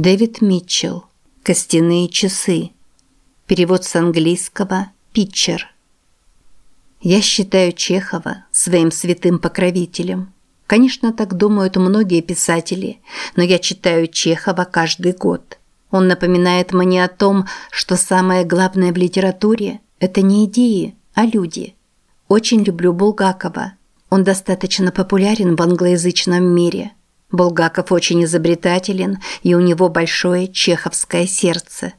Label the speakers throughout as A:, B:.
A: Дэвид Митчелл. Костяные часы. Перевод с английского «Питчер». Я считаю Чехова своим святым покровителем. Конечно, так думают многие писатели, но я читаю Чехова каждый год. Он напоминает мне о том, что самое главное в литературе – это не идеи, а люди. Очень люблю Булгакова. Он достаточно популярен в англоязычном мире – Булгаков очень изобретателен, и у него большое чеховское сердце.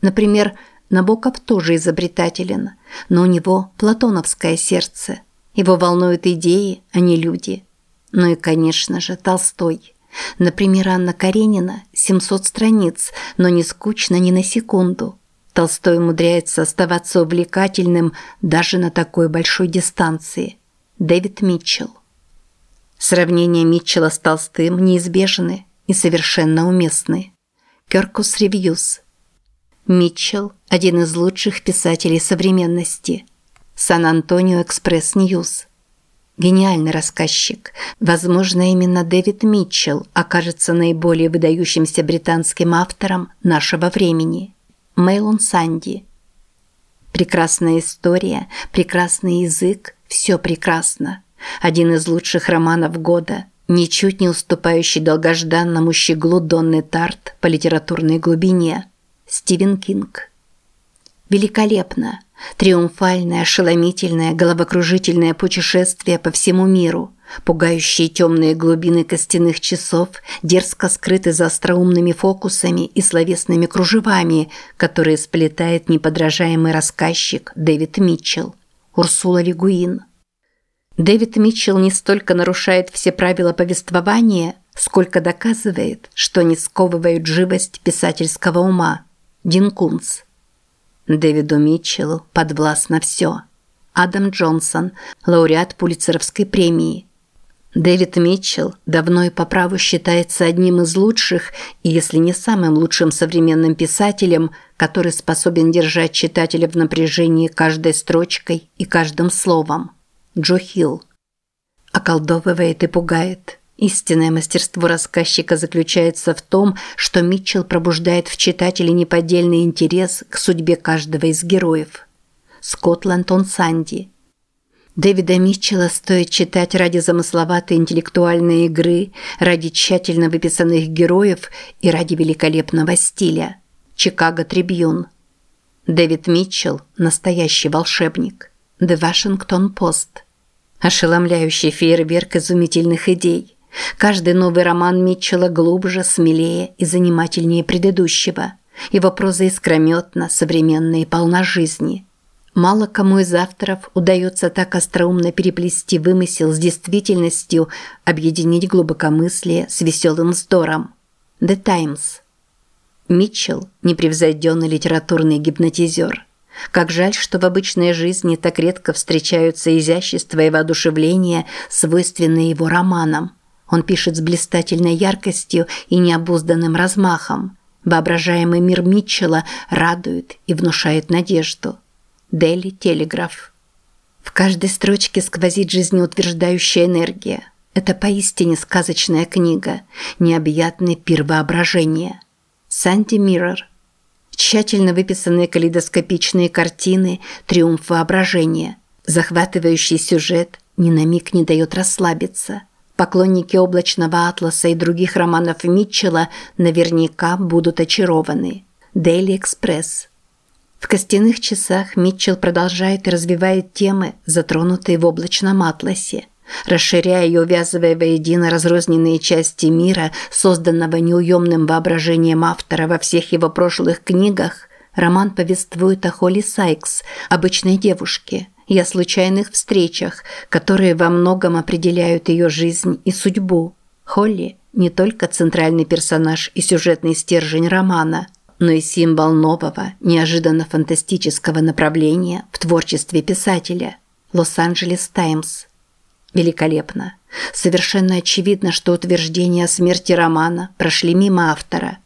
A: Например, Набоков тоже изобретателен, но у него платоновское сердце. Его волнуют идеи, а не люди. Ну и, конечно же, Толстой. Например, Анна Каренина – 700 страниц, но не скучно ни на секунду. Толстой умудряется оставаться увлекательным даже на такой большой дистанции. Дэвид Митчелл Сравнения Митчелла с Толстым неизбежны и совершенно уместны. Kirkus Reviews. Митчелл – один из лучших писателей современности. San Antonio Express News. Гениальный рассказчик. Возможно, именно Дэвид Митчелл окажется наиболее выдающимся британским автором нашего времени. Mail on Sunday. Прекрасная история, прекрасный язык, все прекрасно. Один из лучших романов года, ничуть не уступающий долгожданному щеглу Донны Тарт по литературной глубине. Стивен Кинг. Великолепно. Триумфальное, ошеломительное, головокружительное путешествие по всему миру. Пугающие темные глубины костяных часов дерзко скрыты за остроумными фокусами и словесными кружевами, которые сплетает неподражаемый рассказчик Дэвид Митчелл. Урсула Лигуин. Дэвид Митчелл не столько нарушает все правила повествования, сколько доказывает, что не сковывают живость писательского ума. Дин Кунс. Дэвиду Митчеллу подвластно все. Адам Джонсон, лауреат Пулитцеровской премии. Дэвид Митчелл давно и по праву считается одним из лучших, и если не самым лучшим современным писателем, который способен держать читателя в напряжении каждой строчкой и каждым словом. Джо Хилл. Околдовывает и пугает. Истинное мастерство рассказчика заключается в том, что Митчелл пробуждает в читателе неподдельный интерес к судьбе каждого из героев. Скотланд он Санди. Дэвида Митчелла стоит читать ради замысловатой интеллектуальной игры, ради тщательно выписанных героев и ради великолепного стиля. Чикаго Трибьюн. Дэвид Митчелл – настоящий волшебник. The Washington Post. Ошеломляющий фейерверк изумительных идей. Каждый новый роман Митчелла глубже, смелее и занимательнее предыдущего. Его проза искрометна, современна и полна жизни. Мало кому из авторов удается так остроумно переплести вымысел с действительностью, объединить глубокомыслие с веселым вздором. The Times. Митчелл – непревзойденный литературный гипнотизер. Как жаль, что в обычной жизни так редко встречаются изящество и воодушевление, свойственные его романам. Он пишет с блистательной яркостью и необузданным размахом. Воображаемый мир Митчелла радует и внушает надежду. Дели Телеграф. В каждой строчке сквозит жизнеутверждающая энергия. Это поистине сказочная книга, необъятный пир воображения. Санти Миррор. Тщательно выписанные калейдоскопичные картины, триумф воображения. Захватывающий сюжет ни на миг не дает расслабиться. Поклонники «Облачного атласа» и других романов Митчелла наверняка будут очарованы. Daily Express. В «Костяных часах» Митчелл продолжает и развивает темы, затронутые в «Облачном атласе» расширяя и увязывая воедино разрозненные части мира, созданного неуемным воображением автора во всех его прошлых книгах, роман повествует о Холли Сайкс, обычной девушке, и о случайных встречах, которые во многом определяют ее жизнь и судьбу. Холли – не только центральный персонаж и сюжетный стержень романа, но и символ нового, неожиданно фантастического направления в творчестве писателя. Лос-Анджелес Таймс – Великолепно. Совершенно очевидно, что утверждения о смерти романа прошли мимо автора.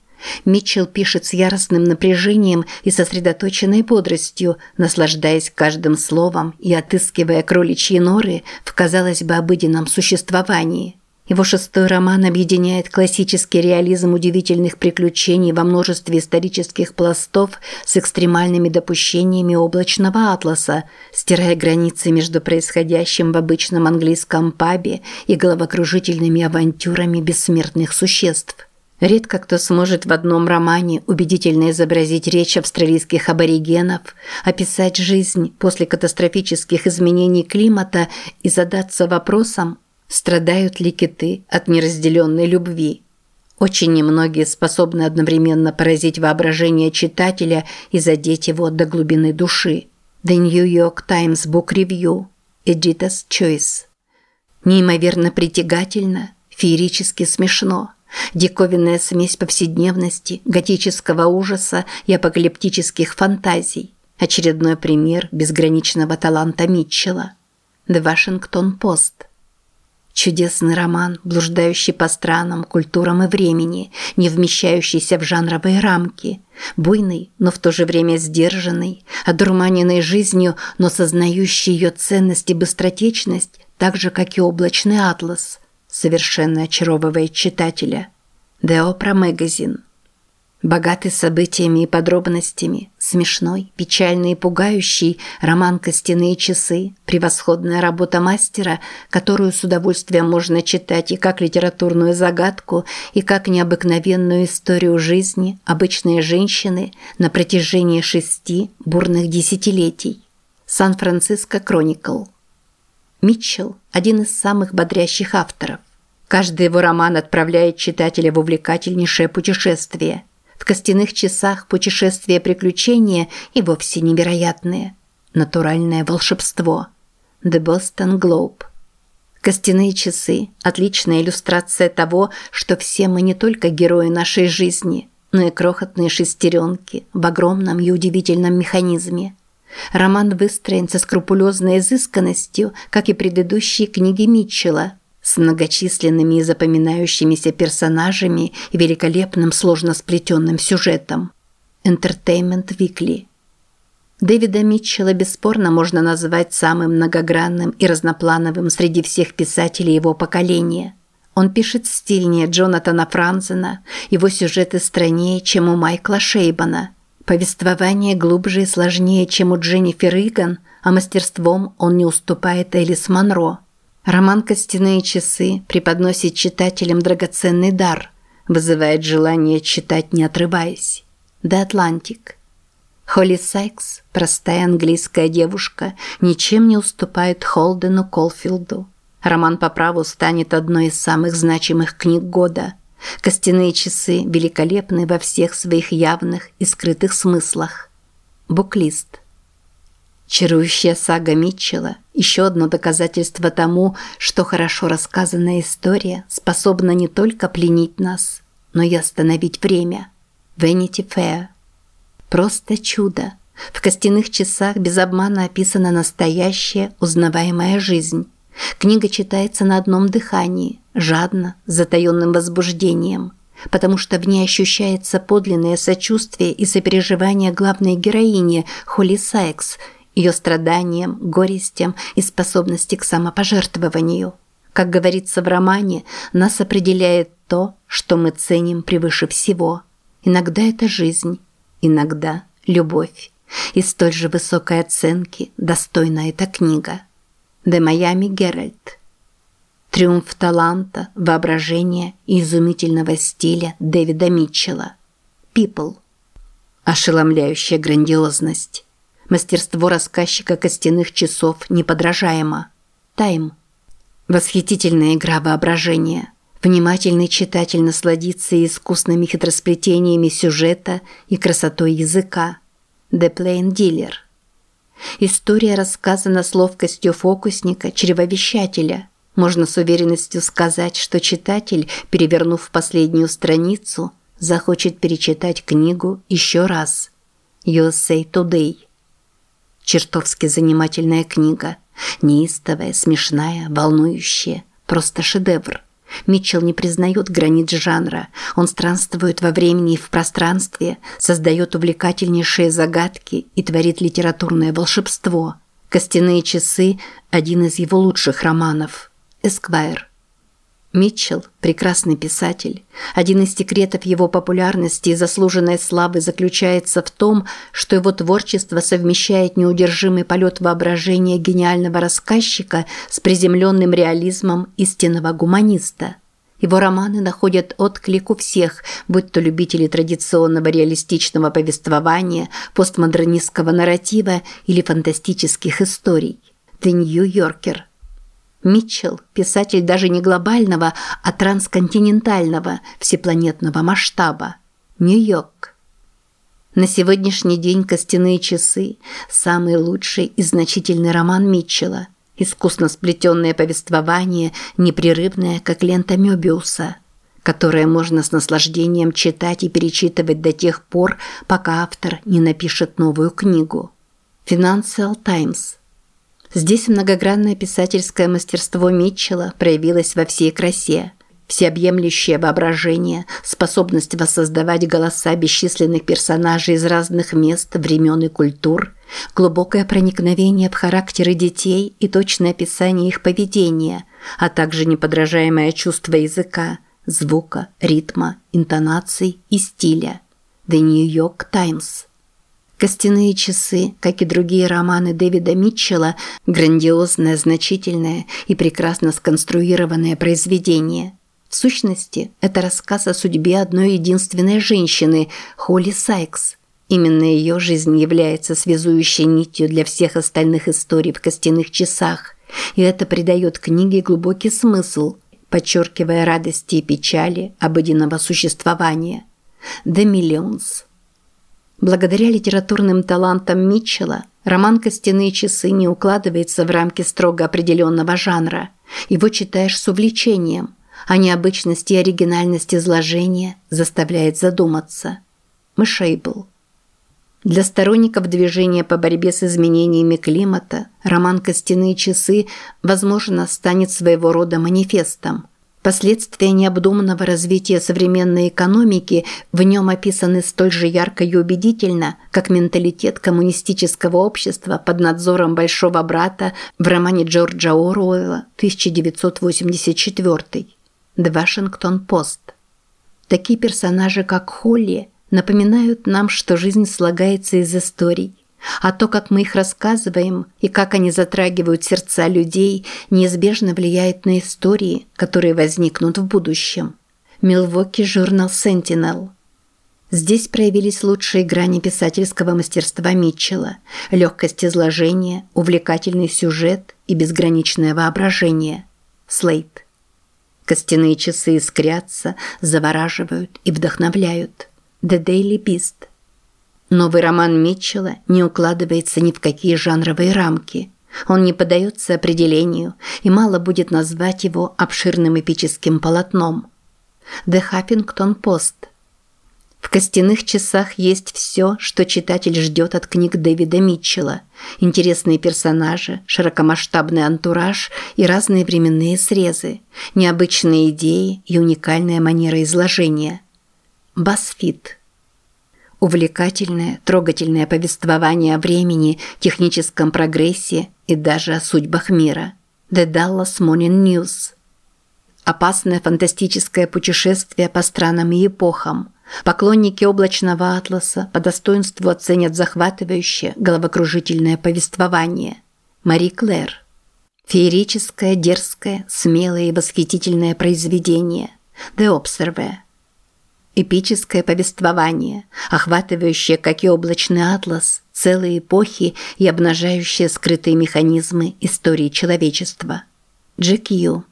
A: Митчелл пишет с яростным напряжением и сосредоточенной бодростью, наслаждаясь каждым словом и отыскивая кроличьи норы в, казалось бы, обыденном существовании. Его шестой роман объединяет классический реализм удивительных приключений во множестве исторических пластов с экстремальными допущениями облачного атласа, стирая границы между происходящим в обычном английском пабе и головокружительными авантюрами бессмертных существ. Редко кто сможет в одном романе убедительно изобразить речь австралийских аборигенов, описать жизнь после катастрофических изменений климата и задаться вопросом, Страдают ли киты от неразделенной любви? Очень немногие способны одновременно поразить воображение читателя и задеть его до глубины души. The New York Times Book Review. Editor's Choice. Неимоверно притягательно, феерически смешно. Диковинная смесь повседневности, готического ужаса и апокалиптических фантазий. Очередной пример безграничного таланта Митчелла. The Washington Post. Чудесный роман, блуждающий по странам, культурам и времени, не вмещающийся в жанровые рамки. Буйный, но в то же время сдержанный, одурманенный жизнью, но сознающий ее ценность и быстротечность, так же, как и облачный атлас, совершенно очаровывает читателя. Opera Magazine Богатый событиями и подробностями, смешной, печальный и пугающий роман «Костяные часы», превосходная работа мастера, которую с удовольствием можно читать и как литературную загадку, и как необыкновенную историю жизни обычной женщины на протяжении шести бурных десятилетий. Сан-Франциско Кроникл. Митчелл – один из самых бодрящих авторов. Каждый его роман отправляет читателя в увлекательнейшее путешествие – в костяных часах путешествия приключения и вовсе невероятные. Натуральное волшебство. The Boston Globe. Костяные часы – отличная иллюстрация того, что все мы не только герои нашей жизни, но и крохотные шестеренки в огромном и удивительном механизме. Роман выстроен со скрупулезной изысканностью, как и предыдущие книги Митчелла, с многочисленными и запоминающимися персонажами и великолепным сложно сплетенным сюжетом. Entertainment Weekly. Дэвида Митчелла бесспорно можно назвать самым многогранным и разноплановым среди всех писателей его поколения. Он пишет стильнее Джонатана Франзена, его сюжеты страннее, чем у Майкла Шейбана. Повествование глубже и сложнее, чем у Дженнифер Иган, а мастерством он не уступает Элис Монро. Роман «Костяные часы» преподносит читателям драгоценный дар, вызывает желание читать, не отрываясь. «The Atlantic». Холли Сайкс, простая английская девушка, ничем не уступает Холдену Колфилду. Роман по праву станет одной из самых значимых книг года. «Костяные часы» великолепны во всех своих явных и скрытых смыслах. Буклист. Чарующая сага Митчелла – еще одно доказательство тому, что хорошо рассказанная история способна не только пленить нас, но и остановить время. Vanity Fair. Просто чудо. В костяных часах без обмана описана настоящая, узнаваемая жизнь. Книга читается на одном дыхании, жадно, с затаённым возбуждением, потому что в ней ощущается подлинное сочувствие и сопереживание главной героини Холли Сайкс – ее страданиям, горестям и способности к самопожертвованию. Как говорится в романе, нас определяет то, что мы ценим превыше всего. Иногда это жизнь, иногда любовь. И столь же высокой оценки достойна эта книга. The Miami Herald. Триумф таланта, воображения и изумительного стиля Дэвида Митчелла. People. Ошеломляющая грандиозность. Мастерство рассказчика костяных часов неподражаемо. Тайм. Восхитительная игра воображения. Внимательный читатель насладится искусными хитросплетениями сюжета и красотой языка. The Plain Dealer. История рассказана с ловкостью фокусника, чревовещателя. Можно с уверенностью сказать, что читатель, перевернув последнюю страницу, захочет перечитать книгу еще раз. USA Today. Чертовски занимательная книга. Неистовая, смешная, волнующая. Просто шедевр. Митчелл не признает границ жанра. Он странствует во времени и в пространстве, создает увлекательнейшие загадки и творит литературное волшебство. «Костяные часы» – один из его лучших романов. «Эсквайр». Митчелл – прекрасный писатель. Один из секретов его популярности и заслуженной славы заключается в том, что его творчество совмещает неудержимый полет воображения гениального рассказчика с приземленным реализмом истинного гуманиста. Его романы находят отклик у всех, будь то любители традиционного реалистичного повествования, постмодернистского нарратива или фантастических историй. The New Yorker – Митчелл – писатель даже не глобального, а трансконтинентального, всепланетного масштаба. Нью-Йорк. На сегодняшний день «Костяные часы» – самый лучший и значительный роман Митчелла. Искусно сплетенное повествование, непрерывное, как лента Мёбиуса, которое можно с наслаждением читать и перечитывать до тех пор, пока автор не напишет новую книгу. Financial Times – Здесь многогранное писательское мастерство Митчелла проявилось во всей красе. Всеобъемлющее воображение, способность воссоздавать голоса бесчисленных персонажей из разных мест, времен и культур, глубокое проникновение в характеры детей и точное описание их поведения, а также неподражаемое чувство языка, звука, ритма, интонаций и стиля. The New York Times Костяные часы, как и другие романы Дэвида Митчелла, грандиозное, значительное и прекрасно сконструированное произведение. В сущности, это рассказ о судьбе одной единственной женщины, Холли Сайкс. Именно ее жизнь является связующей нитью для всех остальных историй в костяных часах, и это придает книге глубокий смысл, подчеркивая радости и печали обыденного существования. The Millions – Благодаря литературным талантам Митчелла роман «Костяные часы» не укладывается в рамки строго определенного жанра. Его читаешь с увлечением, а необычность и оригинальность изложения заставляет задуматься. Мышейбл. Для сторонников движения по борьбе с изменениями климата роман «Костяные часы» возможно станет своего рода манифестом – Последствия необдуманного развития современной экономики в нем описаны столь же ярко и убедительно, как менталитет коммунистического общества под надзором Большого брата в романе Джорджа Оруэлла 1984 «The Post». Такие персонажи, как Холли, напоминают нам, что жизнь слагается из историй, а то, как мы их рассказываем и как они затрагивают сердца людей, неизбежно влияет на истории, которые возникнут в будущем. Milwaukee Journal Sentinel. Здесь проявились лучшие грани писательского мастерства Митчелла, легкость изложения, увлекательный сюжет и безграничное воображение. Слейт. Костяные часы искрятся, завораживают и вдохновляют. The Daily Beast. Новый роман Митчелла не укладывается ни в какие жанровые рамки. Он не поддается определению, и мало будет назвать его обширным эпическим полотном. The Huffington Post. В «Костяных часах» есть все, что читатель ждет от книг Дэвида Митчелла. Интересные персонажи, широкомасштабный антураж и разные временные срезы, необычные идеи и уникальная манера изложения. Басфит. Увлекательное, трогательное повествование о времени, техническом прогрессе и даже о судьбах мира. The Dallas Morning News. Опасное фантастическое путешествие по странам и эпохам. Поклонники облачного атласа по достоинству оценят захватывающее, головокружительное повествование. Мари Клэр. Феерическое, дерзкое, смелое и восхитительное произведение. The Observer. Эпическое повествование, охватывающее, как и облачный атлас, целые эпохи и обнажающее скрытые механизмы истории человечества. Ю.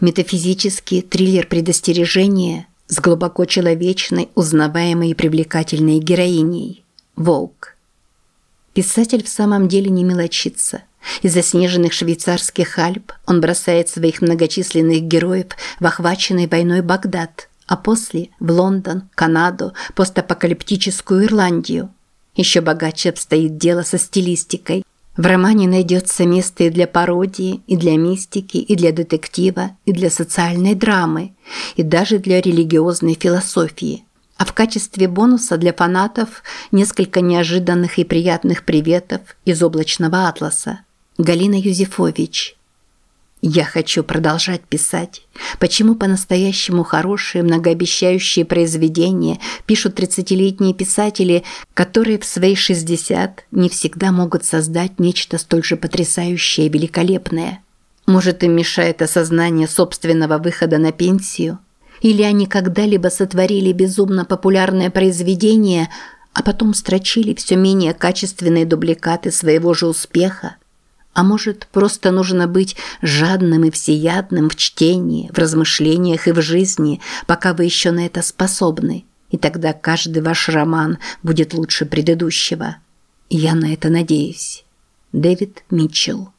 A: Метафизический триллер предостережения с глубоко человечной, узнаваемой и привлекательной героиней. Волк. Писатель в самом деле не мелочится. Из заснеженных швейцарских Альп он бросает своих многочисленных героев в охваченный войной Багдад – а после в Лондон, Канаду, постапокалиптическую Ирландию. Еще богаче обстоит дело со стилистикой. В романе найдется место и для пародии, и для мистики, и для детектива, и для социальной драмы, и даже для религиозной философии. А в качестве бонуса для фанатов несколько неожиданных и приятных приветов из облачного атласа. Галина Юзефович – Я хочу продолжать писать. Почему по-настоящему хорошие, многообещающие произведения пишут тридцатилетние писатели, которые в свои 60 не всегда могут создать нечто столь же потрясающее и великолепное? Может, им мешает осознание собственного выхода на пенсию? Или они когда-либо сотворили безумно популярное произведение, а потом строчили все менее качественные дубликаты своего же успеха? А может, просто нужно быть жадным и всеядным в чтении, в размышлениях и в жизни, пока вы еще на это способны, и тогда каждый ваш роман будет лучше предыдущего. Я на это надеюсь. Дэвид Митчелл